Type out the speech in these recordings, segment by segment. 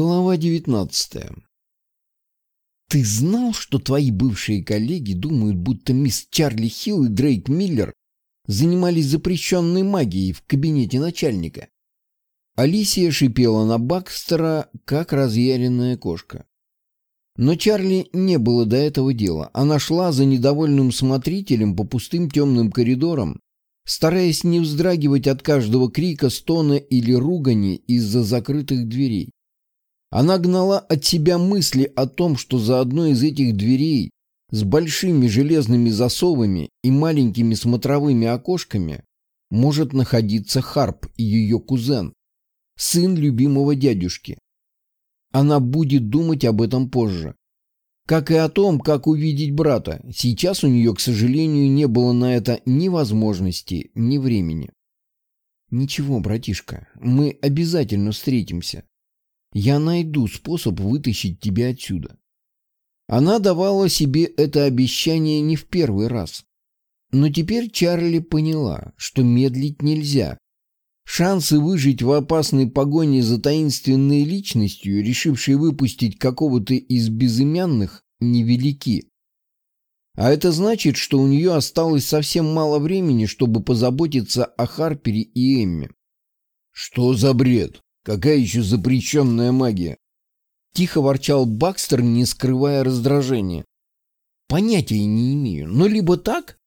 Глава 19. Ты знал, что твои бывшие коллеги думают, будто мисс Чарли Хилл и Дрейк Миллер занимались запрещенной магией в кабинете начальника? Алисия шипела на Бакстера, как разъяренная кошка. Но Чарли не было до этого дела. Она шла за недовольным смотрителем по пустым темным коридорам, стараясь не вздрагивать от каждого крика, стона или ругани из-за закрытых дверей. Она гнала от себя мысли о том, что за одной из этих дверей с большими железными засовами и маленькими смотровыми окошками может находиться Харп и ее кузен, сын любимого дядюшки. Она будет думать об этом позже. Как и о том, как увидеть брата. Сейчас у нее, к сожалению, не было на это ни возможности, ни времени. «Ничего, братишка, мы обязательно встретимся. Я найду способ вытащить тебя отсюда. Она давала себе это обещание не в первый раз. Но теперь Чарли поняла, что медлить нельзя. Шансы выжить в опасной погоне за таинственной личностью, решившей выпустить какого-то из безымянных, невелики. А это значит, что у нее осталось совсем мало времени, чтобы позаботиться о Харпере и Эмме. «Что за бред?» Какая еще запрещенная магия? Тихо ворчал Бакстер, не скрывая раздражения. Понятия не имею, но либо так,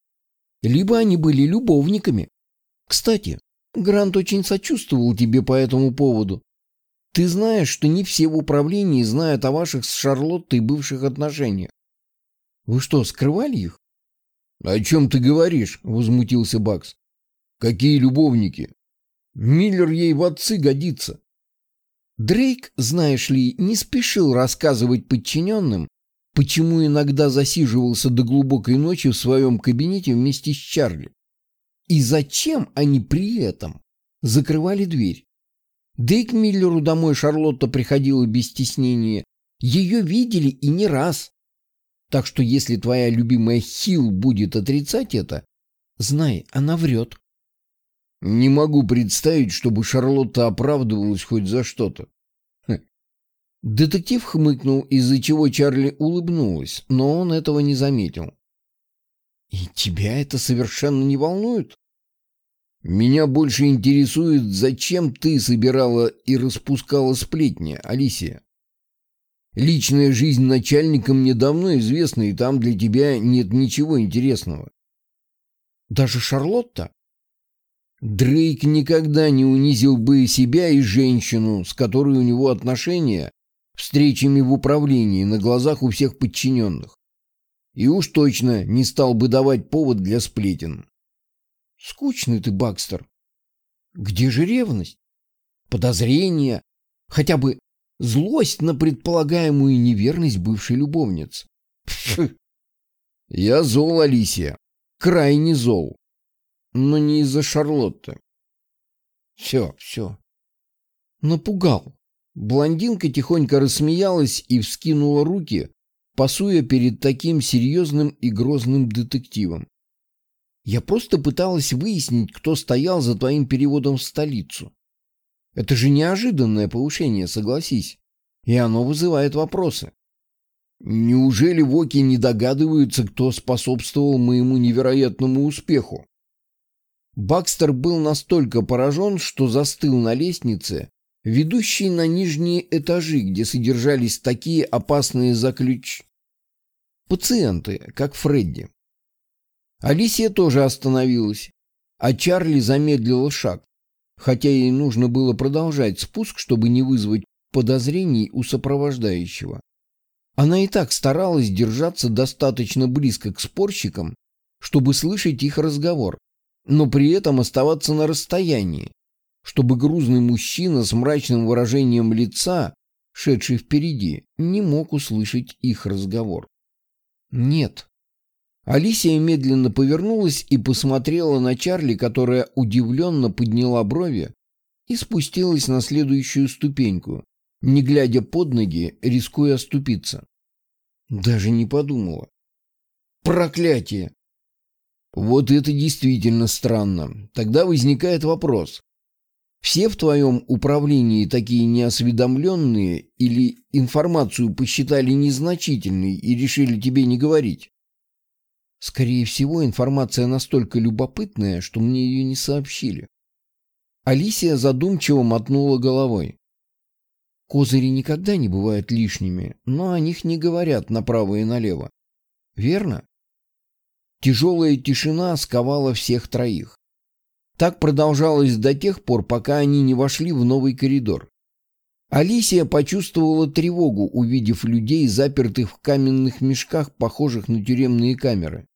либо они были любовниками. Кстати, Грант очень сочувствовал тебе по этому поводу. Ты знаешь, что не все в управлении знают о ваших с Шарлоттой бывших отношениях. Вы что, скрывали их? — О чем ты говоришь? — возмутился Бакс. — Какие любовники? Миллер ей в отцы годится. Дрейк, знаешь ли, не спешил рассказывать подчиненным, почему иногда засиживался до глубокой ночи в своем кабинете вместе с Чарли. И зачем они при этом закрывали дверь. Да и к Миллеру домой Шарлотта приходила без стеснения. Ее видели и не раз. Так что если твоя любимая Хилл будет отрицать это, знай, она врет. Не могу представить, чтобы Шарлотта оправдывалась хоть за что-то. Хм. Детектив хмыкнул, из-за чего Чарли улыбнулась, но он этого не заметил. «И тебя это совершенно не волнует?» «Меня больше интересует, зачем ты собирала и распускала сплетни, Алисия. Личная жизнь начальника мне давно известна, и там для тебя нет ничего интересного». «Даже Шарлотта?» Дрейк никогда не унизил бы себя и женщину, с которой у него отношения, встречами в управлении на глазах у всех подчиненных. И уж точно не стал бы давать повод для сплетен. Скучный ты, Бакстер. Где же ревность? Подозрение? Хотя бы злость на предполагаемую неверность бывшей любовницы? Я зол, Алисия. Крайне зол но не из-за Шарлотты. Все, все. Напугал. Блондинка тихонько рассмеялась и вскинула руки, пасуя перед таким серьезным и грозным детективом. Я просто пыталась выяснить, кто стоял за твоим переводом в столицу. Это же неожиданное повышение, согласись. И оно вызывает вопросы. Неужели Воки не догадываются, кто способствовал моему невероятному успеху? Бакстер был настолько поражен, что застыл на лестнице, ведущей на нижние этажи, где содержались такие опасные заключ... пациенты, как Фредди. Алисия тоже остановилась, а Чарли замедлила шаг, хотя ей нужно было продолжать спуск, чтобы не вызвать подозрений у сопровождающего. Она и так старалась держаться достаточно близко к спорщикам, чтобы слышать их разговор, но при этом оставаться на расстоянии, чтобы грузный мужчина с мрачным выражением лица, шедший впереди, не мог услышать их разговор. Нет. Алисия медленно повернулась и посмотрела на Чарли, которая удивленно подняла брови и спустилась на следующую ступеньку, не глядя под ноги, рискуя оступиться. Даже не подумала. Проклятие! Вот это действительно странно. Тогда возникает вопрос. Все в твоем управлении такие неосведомленные или информацию посчитали незначительной и решили тебе не говорить? Скорее всего, информация настолько любопытная, что мне ее не сообщили. Алисия задумчиво мотнула головой. Козыри никогда не бывают лишними, но о них не говорят направо и налево. Верно? Тяжелая тишина сковала всех троих. Так продолжалось до тех пор, пока они не вошли в новый коридор. Алисия почувствовала тревогу, увидев людей, запертых в каменных мешках, похожих на тюремные камеры.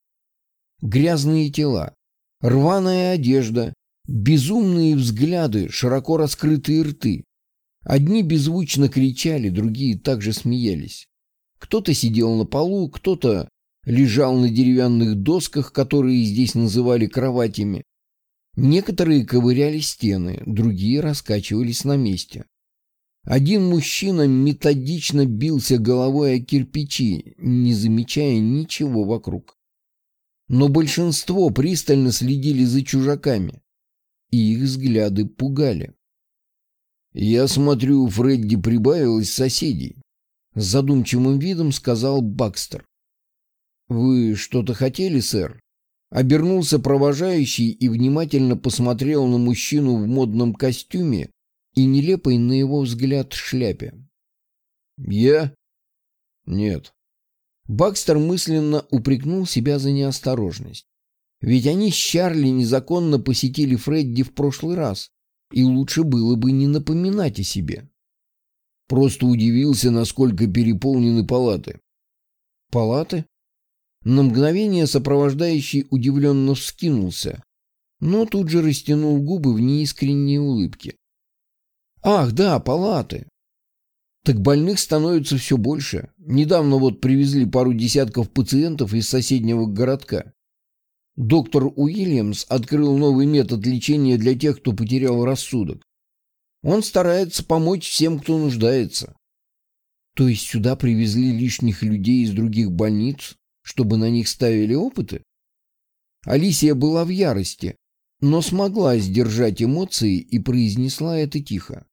Грязные тела, рваная одежда, безумные взгляды, широко раскрытые рты. Одни беззвучно кричали, другие также смеялись. Кто-то сидел на полу, кто-то лежал на деревянных досках, которые здесь называли кроватями. Некоторые ковыряли стены, другие раскачивались на месте. Один мужчина методично бился головой о кирпичи, не замечая ничего вокруг. Но большинство пристально следили за чужаками, и их взгляды пугали. «Я смотрю, у Фредди прибавилось соседей», — задумчивым видом сказал Бакстер. «Вы что-то хотели, сэр?» Обернулся провожающий и внимательно посмотрел на мужчину в модном костюме и нелепой на его взгляд шляпе. «Я? Нет». Бакстер мысленно упрекнул себя за неосторожность. Ведь они с Чарли незаконно посетили Фредди в прошлый раз, и лучше было бы не напоминать о себе. Просто удивился, насколько переполнены палаты. Палаты? На мгновение сопровождающий удивленно вскинулся, но тут же растянул губы в неискренней улыбке. «Ах, да, палаты!» Так больных становится все больше. Недавно вот привезли пару десятков пациентов из соседнего городка. Доктор Уильямс открыл новый метод лечения для тех, кто потерял рассудок. Он старается помочь всем, кто нуждается. То есть сюда привезли лишних людей из других больниц, чтобы на них ставили опыты? Алисия была в ярости, но смогла сдержать эмоции и произнесла это тихо.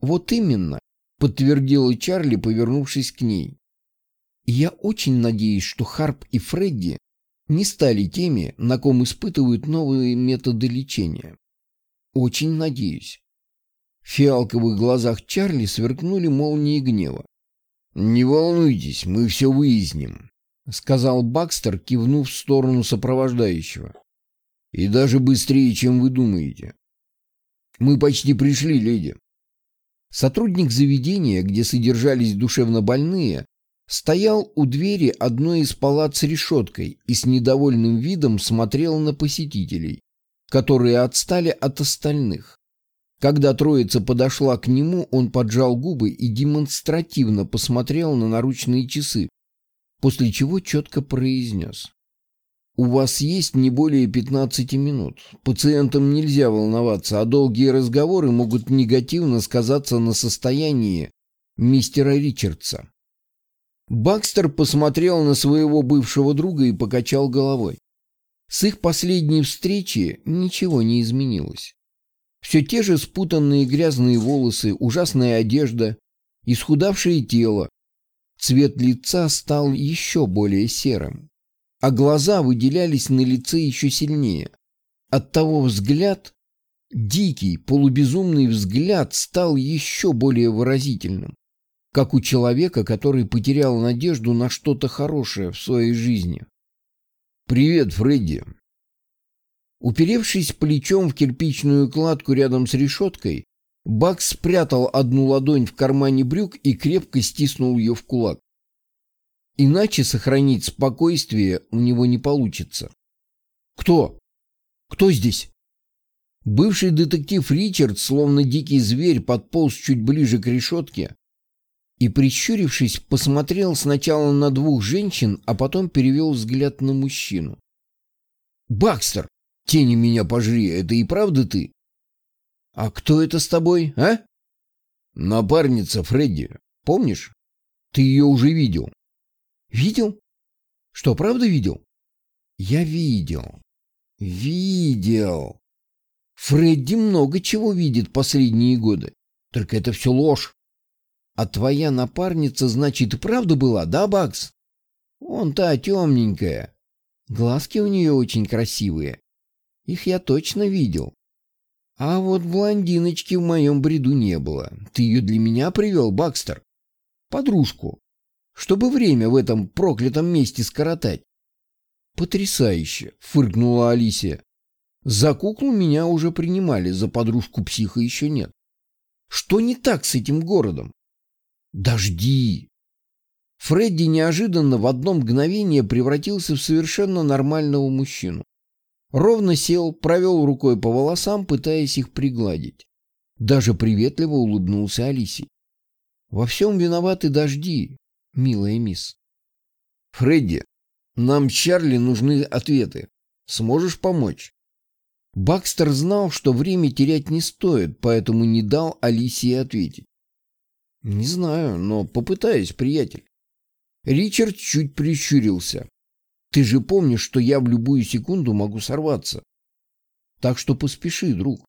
«Вот именно», — подтвердила Чарли, повернувшись к ней. «Я очень надеюсь, что Харп и Фредди не стали теми, на ком испытывают новые методы лечения. Очень надеюсь». В фиалковых глазах Чарли сверкнули молнии гнева. «Не волнуйтесь, мы все выясним. — сказал Бакстер, кивнув в сторону сопровождающего. «И даже быстрее, чем вы думаете. Мы почти пришли, леди». Сотрудник заведения, где содержались душевнобольные, стоял у двери одной из палат с решеткой и с недовольным видом смотрел на посетителей, которые отстали от остальных. Когда троица подошла к нему, он поджал губы и демонстративно посмотрел на наручные часы, после чего четко произнес. «У вас есть не более 15 минут. Пациентам нельзя волноваться, а долгие разговоры могут негативно сказаться на состоянии мистера Ричардса». Бакстер посмотрел на своего бывшего друга и покачал головой. С их последней встречи ничего не изменилось. Все те же спутанные грязные волосы, ужасная одежда, исхудавшее тело, Цвет лица стал еще более серым, а глаза выделялись на лице еще сильнее. Оттого взгляд, дикий, полубезумный взгляд, стал еще более выразительным, как у человека, который потерял надежду на что-то хорошее в своей жизни. «Привет, Фредди!» Уперевшись плечом в кирпичную кладку рядом с решеткой, Бак спрятал одну ладонь в кармане брюк и крепко стиснул ее в кулак. Иначе сохранить спокойствие у него не получится. «Кто? Кто здесь?» Бывший детектив Ричард, словно дикий зверь, подполз чуть ближе к решетке и, прищурившись, посмотрел сначала на двух женщин, а потом перевел взгляд на мужчину. «Бакстер, тени меня пожри, это и правда ты?» «А кто это с тобой, а?» «Напарница Фредди. Помнишь? Ты ее уже видел». «Видел? Что, правда видел?» «Я видел. Видел». Фредди много чего видит последние годы. Только это все ложь. А твоя напарница, значит, правда была, да, Бакс? Он та темненькая. Глазки у нее очень красивые. Их я точно видел. А вот блондиночки в моем бреду не было. Ты ее для меня привел, Бакстер? Подружку. Чтобы время в этом проклятом месте скоротать. Потрясающе, фыркнула Алисия. За куклу меня уже принимали, за подружку психа еще нет. Что не так с этим городом? Дожди! Фредди неожиданно в одно мгновение превратился в совершенно нормального мужчину. Ровно сел, провел рукой по волосам, пытаясь их пригладить. Даже приветливо улыбнулся Алисе. «Во всем виноваты дожди, милая мисс». «Фредди, нам Чарли нужны ответы. Сможешь помочь?» Бакстер знал, что время терять не стоит, поэтому не дал Алисии ответить. «Не знаю, но попытаюсь, приятель». Ричард чуть прищурился. «Ты же помнишь, что я в любую секунду могу сорваться. Так что поспеши, друг».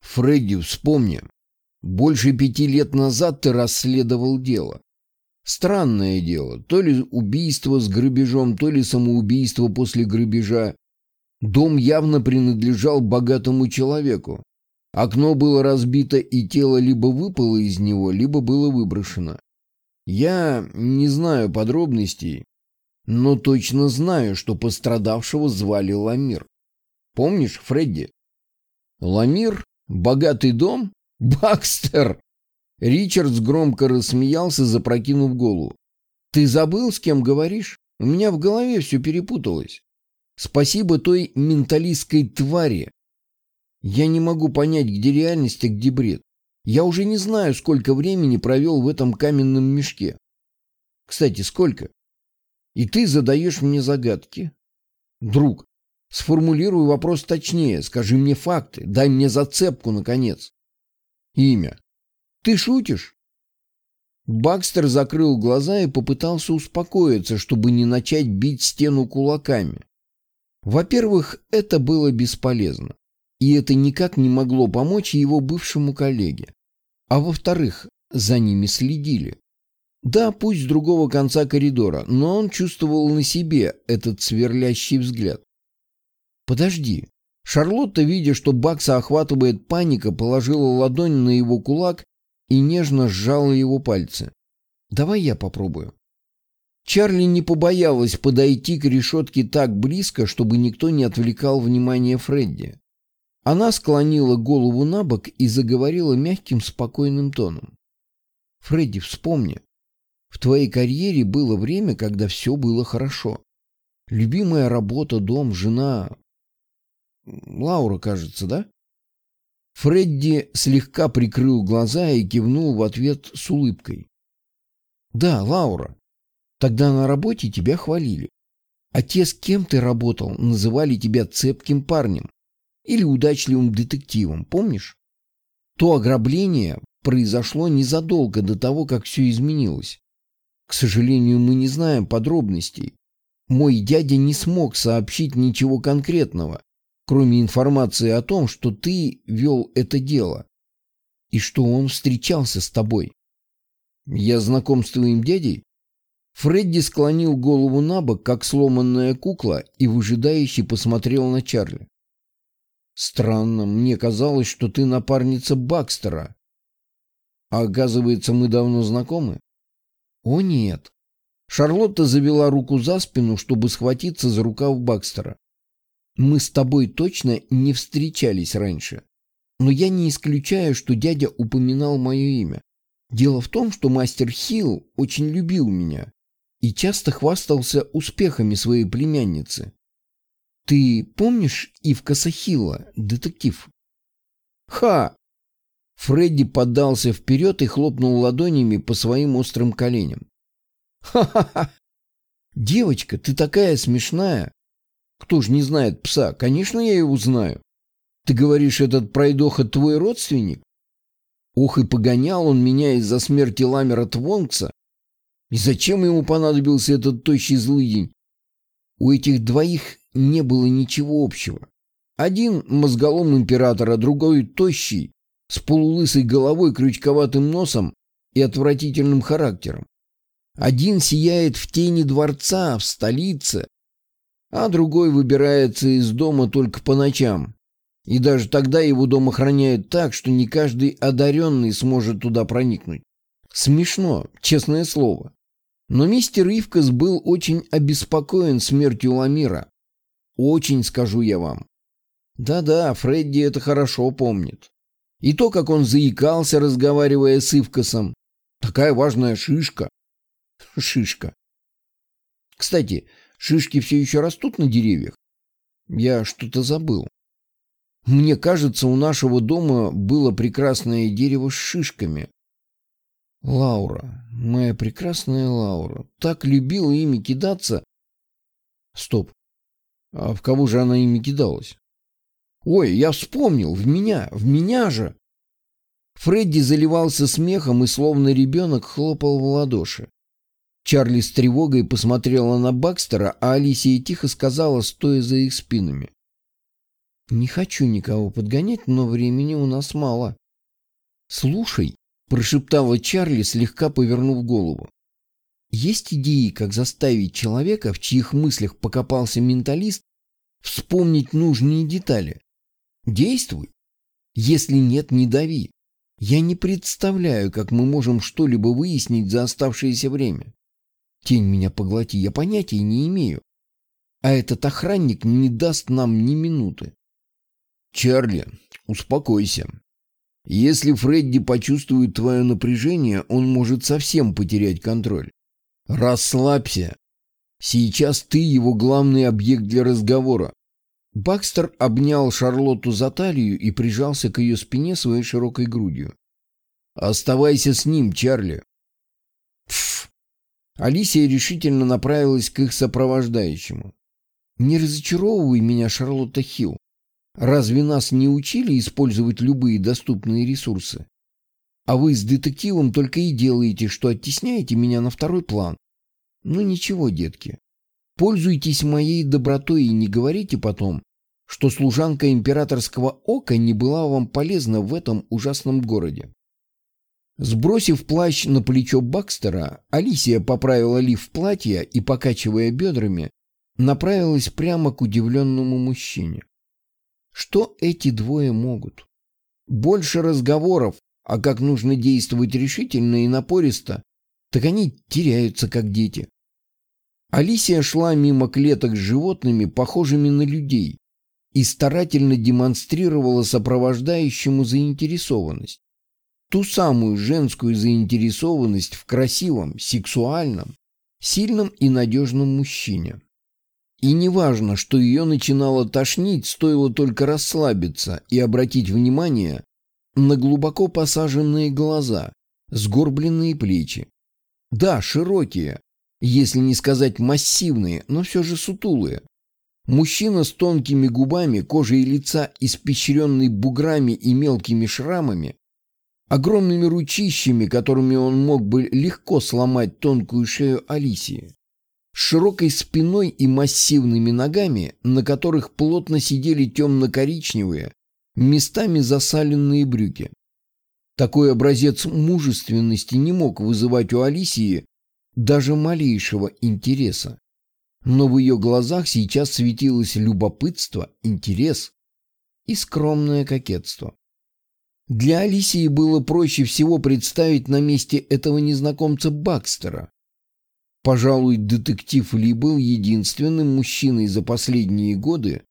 Фредди, вспомни. Больше пяти лет назад ты расследовал дело. Странное дело, то ли убийство с грабежом, то ли самоубийство после грабежа. Дом явно принадлежал богатому человеку. Окно было разбито, и тело либо выпало из него, либо было выброшено. Я не знаю подробностей, но точно знаю, что пострадавшего звали Ламир. Помнишь, Фредди? Ламир? Богатый дом? Бакстер! Ричардс громко рассмеялся, запрокинув голову. «Ты забыл, с кем говоришь? У меня в голове все перепуталось. Спасибо той менталистской твари. Я не могу понять, где реальность, а где бред. Я уже не знаю, сколько времени провел в этом каменном мешке. Кстати, сколько? И ты задаешь мне загадки? Друг, сформулируй вопрос точнее, скажи мне факты, дай мне зацепку, наконец. Имя. Ты шутишь?» Бакстер закрыл глаза и попытался успокоиться, чтобы не начать бить стену кулаками. Во-первых, это было бесполезно, и это никак не могло помочь его бывшему коллеге. А во-вторых, за ними следили. Да, пусть с другого конца коридора, но он чувствовал на себе этот сверлящий взгляд. «Подожди». Шарлотта, видя, что Бакса охватывает паника, положила ладонь на его кулак и нежно сжала его пальцы. «Давай я попробую». Чарли не побоялась подойти к решетке так близко, чтобы никто не отвлекал внимание Фредди. Она склонила голову на бок и заговорила мягким, спокойным тоном. «Фредди, вспомни, в твоей карьере было время, когда все было хорошо. Любимая работа, дом, жена. Лаура, кажется, да? Фредди слегка прикрыл глаза и кивнул в ответ с улыбкой. «Да, Лаура, тогда на работе тебя хвалили. А те, с кем ты работал, называли тебя цепким парнем или удачливым детективом, помнишь? То ограбление произошло незадолго до того, как все изменилось. К сожалению, мы не знаем подробностей. Мой дядя не смог сообщить ничего конкретного, кроме информации о том, что ты вел это дело и что он встречался с тобой. Я знаком с твоим дядей? Фредди склонил голову на бок, как сломанная кукла, и выжидающе посмотрел на Чарли. Странно, мне казалось, что ты напарница Бакстера. А оказывается, мы давно знакомы? О, нет. Шарлотта завела руку за спину, чтобы схватиться за рукав Бакстера. Мы с тобой точно не встречались раньше. Но я не исключаю, что дядя упоминал мое имя. Дело в том, что мастер Хилл очень любил меня и часто хвастался успехами своей племянницы. Ты помнишь Ивка Сахила, детектив? Ха! Фредди поддался вперед и хлопнул ладонями по своим острым коленям. Ха-ха-ха! Девочка, ты такая смешная. Кто ж не знает пса? Конечно, я его знаю. Ты говоришь, этот пройдоха твой родственник? Ох и погонял он меня из-за смерти Ламера Твонкса. И зачем ему понадобился этот тощий злыдень? У этих двоих не было ничего общего. Один мозголом императора, другой тощий, с полулысой головой, крючковатым носом и отвратительным характером. Один сияет в тени дворца, в столице, а другой выбирается из дома только по ночам. И даже тогда его дом охраняют так, что не каждый одаренный сможет туда проникнуть. Смешно, честное слово. Но мистер Ивкас был очень обеспокоен смертью Ламира. Очень, скажу я вам. Да-да, Фредди это хорошо помнит. И то, как он заикался, разговаривая с Ивкасом. Такая важная шишка. Шишка. Кстати, шишки все еще растут на деревьях? Я что-то забыл. Мне кажется, у нашего дома было прекрасное дерево с шишками. Лаура, моя прекрасная Лаура, так любила ими кидаться. Стоп. А в кого же она ими кидалась? Ой, я вспомнил, в меня, в меня же. Фредди заливался смехом и словно ребенок хлопал в ладоши. Чарли с тревогой посмотрела на Бакстера, а Алисия тихо сказала, стоя за их спинами. «Не хочу никого подгонять, но времени у нас мало». «Слушай», — прошептала Чарли, слегка повернув голову. «Есть идеи, как заставить человека, в чьих мыслях покопался менталист, вспомнить нужные детали? Действуй. Если нет, не дави. Я не представляю, как мы можем что-либо выяснить за оставшееся время. Тень меня поглоти, я понятия не имею. А этот охранник не даст нам ни минуты. Чарли, успокойся. Если Фредди почувствует твое напряжение, он может совсем потерять контроль. Расслабься. Сейчас ты его главный объект для разговора. Бакстер обнял Шарлотту за талию и прижался к ее спине своей широкой грудью. «Оставайся с ним, Чарли». Пф. Алисия решительно направилась к их сопровождающему. «Не разочаровывай меня, Шарлотта Хилл. Разве нас не учили использовать любые доступные ресурсы? А вы с детективом только и делаете, что оттесняете меня на второй план. Ну ничего, детки, Пользуйтесь моей добротой и не говорите потом, что служанка императорского ока не была вам полезна в этом ужасном городе. Сбросив плащ на плечо Бакстера, Алисия поправила лиф платья и, покачивая бедрами, направилась прямо к удивленному мужчине. Что эти двое могут? Больше разговоров, а как нужно действовать решительно и напористо, так они теряются, как дети. Алисия шла мимо клеток с животными, похожими на людей, и старательно демонстрировала сопровождающему заинтересованность. Ту самую женскую заинтересованность в красивом, сексуальном, сильном и надежном мужчине. И неважно, что ее начинало тошнить, стоило только расслабиться и обратить внимание на глубоко посаженные глаза, сгорбленные плечи. Да, широкие, если не сказать массивные, но все же сутулые. Мужчина с тонкими губами, кожей лица, испещренной буграми и мелкими шрамами, огромными ручищами, которыми он мог бы легко сломать тонкую шею Алисии, с широкой спиной и массивными ногами, на которых плотно сидели темно-коричневые, местами засаленные брюки. Такой образец мужественности не мог вызывать у Алисии даже малейшего интереса. Но в ее глазах сейчас светилось любопытство, интерес и скромное кокетство. Для Алисии было проще всего представить на месте этого незнакомца Бакстера. Пожалуй, детектив Ли был единственным мужчиной за последние годы,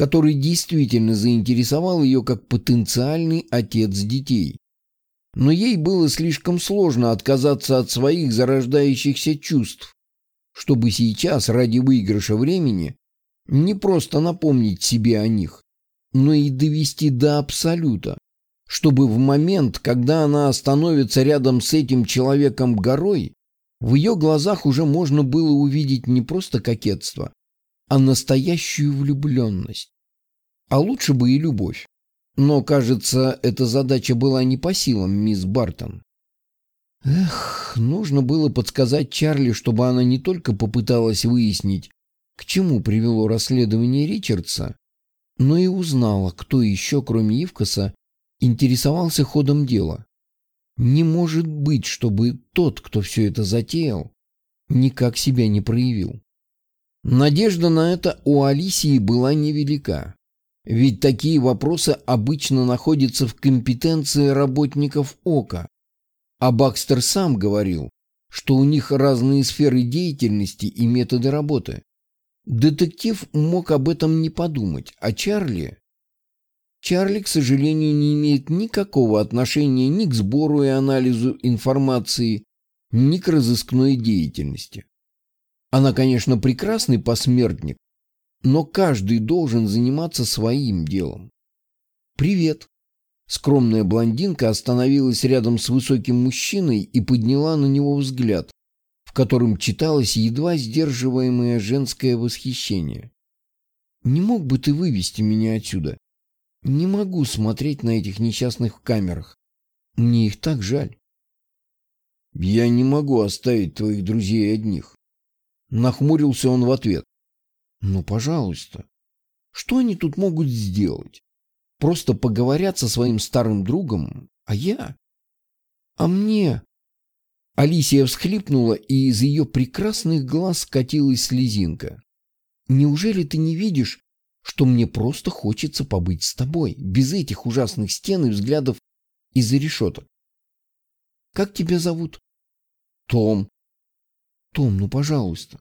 который действительно заинтересовал ее как потенциальный отец детей. Но ей было слишком сложно отказаться от своих зарождающихся чувств, чтобы сейчас, ради выигрыша времени, не просто напомнить себе о них, но и довести до абсолюта, чтобы в момент, когда она остановится рядом с этим человеком горой, в ее глазах уже можно было увидеть не просто кокетство, а настоящую влюбленность. А лучше бы и любовь. Но, кажется, эта задача была не по силам мисс Бартон. Эх, нужно было подсказать Чарли, чтобы она не только попыталась выяснить, к чему привело расследование Ричардса, но и узнала, кто еще, кроме Ивкаса, интересовался ходом дела. Не может быть, чтобы тот, кто все это затеял, никак себя не проявил. Надежда на это у Алисии была невелика. Ведь такие вопросы обычно находятся в компетенции работников ОКа. А Бакстер сам говорил, что у них разные сферы деятельности и методы работы. Детектив мог об этом не подумать, а Чарли... Чарли, к сожалению, не имеет никакого отношения ни к сбору и анализу информации, ни к разыскной деятельности. Она, конечно, прекрасный посмертник, но каждый должен заниматься своим делом. «Привет!» Скромная блондинка остановилась рядом с высоким мужчиной и подняла на него взгляд, в котором читалось едва сдерживаемое женское восхищение. «Не мог бы ты вывести меня отсюда? Не могу смотреть на этих несчастных камерах. Мне их так жаль». «Я не могу оставить твоих друзей одних». Нахмурился он в ответ. «Ну, пожалуйста. Что они тут могут сделать? Просто поговорят со своим старым другом, а я? А мне?» Алисия всхлипнула, и из ее прекрасных глаз скатилась слезинка. «Неужели ты не видишь, что мне просто хочется побыть с тобой, без этих ужасных стен и взглядов из-за решеток? Как тебя зовут?» «Том». «Том, ну, пожалуйста.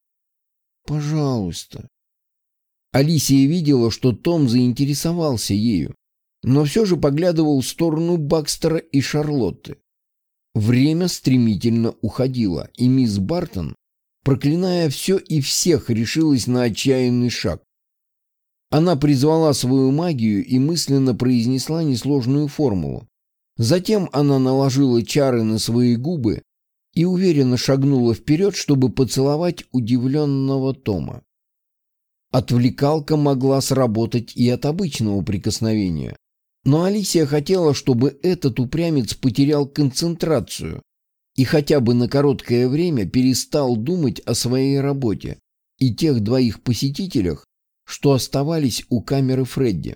Пожалуйста». Алисия видела, что Том заинтересовался ею, но все же поглядывал в сторону Бакстера и Шарлотты. Время стремительно уходило, и мисс Бартон, проклиная все и всех, решилась на отчаянный шаг. Она призвала свою магию и мысленно произнесла несложную формулу. Затем она наложила чары на свои губы и уверенно шагнула вперед, чтобы поцеловать удивленного Тома. Отвлекалка могла сработать и от обычного прикосновения. Но Алисия хотела, чтобы этот упрямец потерял концентрацию и хотя бы на короткое время перестал думать о своей работе и тех двоих посетителях, что оставались у камеры Фредди.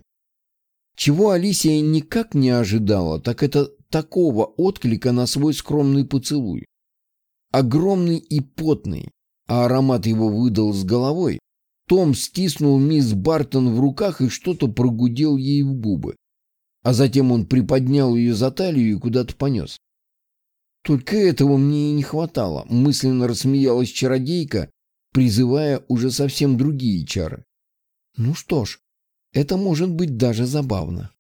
Чего Алисия никак не ожидала, так это такого отклика на свой скромный поцелуй. Огромный и потный, а аромат его выдал с головой, том стиснул мисс Бартон в руках и что-то прогудел ей в губы. А затем он приподнял ее за талию и куда-то понес. Только этого мне и не хватало, мысленно рассмеялась чародейка, призывая уже совсем другие чары. Ну что ж, это может быть даже забавно.